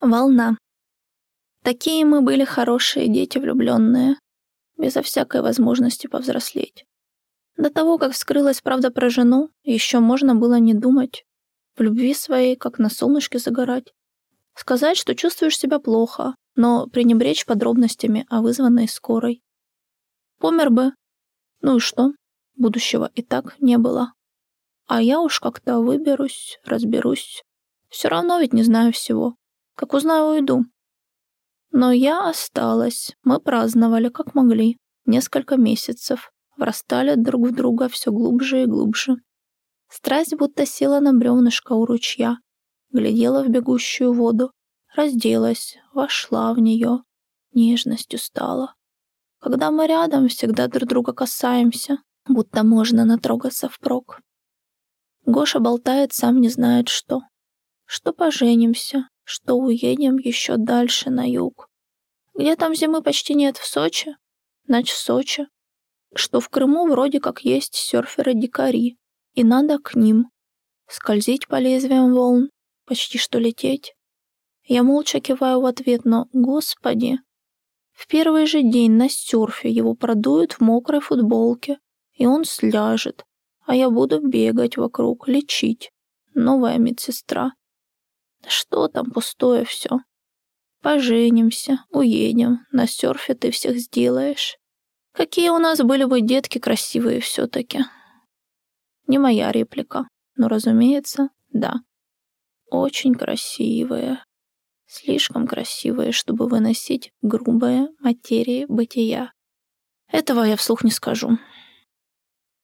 Волна. Такие мы были хорошие дети влюбленные, безо всякой возможности повзрослеть. До того, как вскрылась правда про жену, еще можно было не думать. В любви своей, как на солнышке загорать. Сказать, что чувствуешь себя плохо, но пренебречь подробностями о вызванной скорой. Помер бы. Ну и что? Будущего и так не было. А я уж как-то выберусь, разберусь. Все равно ведь не знаю всего. Как узнаю, уйду. Но я осталась. Мы праздновали, как могли. Несколько месяцев. Врастали друг в друга все глубже и глубже. Страсть будто села на бревнышко у ручья. Глядела в бегущую воду. Разделась, вошла в нее. Нежностью стала. Когда мы рядом, всегда друг друга касаемся, будто можно натрогаться впрок. Гоша болтает, сам не знает что. Что поженимся, что уедем еще дальше на юг. Где там зимы почти нет, в Сочи? Значит, в Сочи. Что в Крыму вроде как есть серферы-дикари, и надо к ним. Скользить по лезвиям волн, почти что лететь. Я молча киваю в ответ, но, господи, в первый же день на серфе его продуют в мокрой футболке, и он сляжет, а я буду бегать вокруг, лечить. Новая медсестра. Что там пустое все? Поженимся, уедем, на серфе ты всех сделаешь. Какие у нас были бы детки красивые все-таки. Не моя реплика, но, разумеется, да. Очень красивые. Слишком красивые, чтобы выносить грубые материи бытия. Этого я вслух не скажу.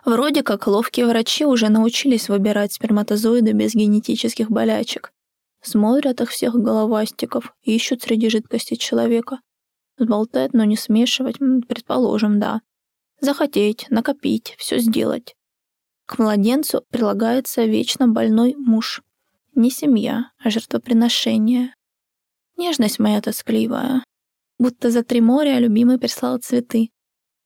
Вроде как ловкие врачи уже научились выбирать сперматозоиды без генетических болячек, Смотрят их всех головастиков, ищут среди жидкости человека. Сболтать, но не смешивать, предположим, да. Захотеть, накопить, все сделать. К младенцу прилагается вечно больной муж. Не семья, а жертвоприношение. Нежность моя тоскливая. Будто за три моря любимый прислал цветы,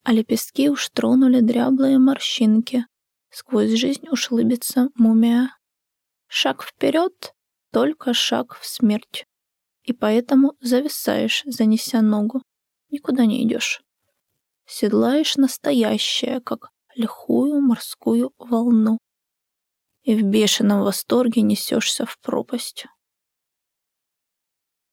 а лепестки уж тронули дряблые морщинки. Сквозь жизнь уж лыбится мумия. Шаг вперед, только шаг в смерть. И поэтому зависаешь, занеся ногу. Никуда не идешь. Седлаешь настоящее, как лихую морскую волну. И в бешеном восторге несешься в пропасть.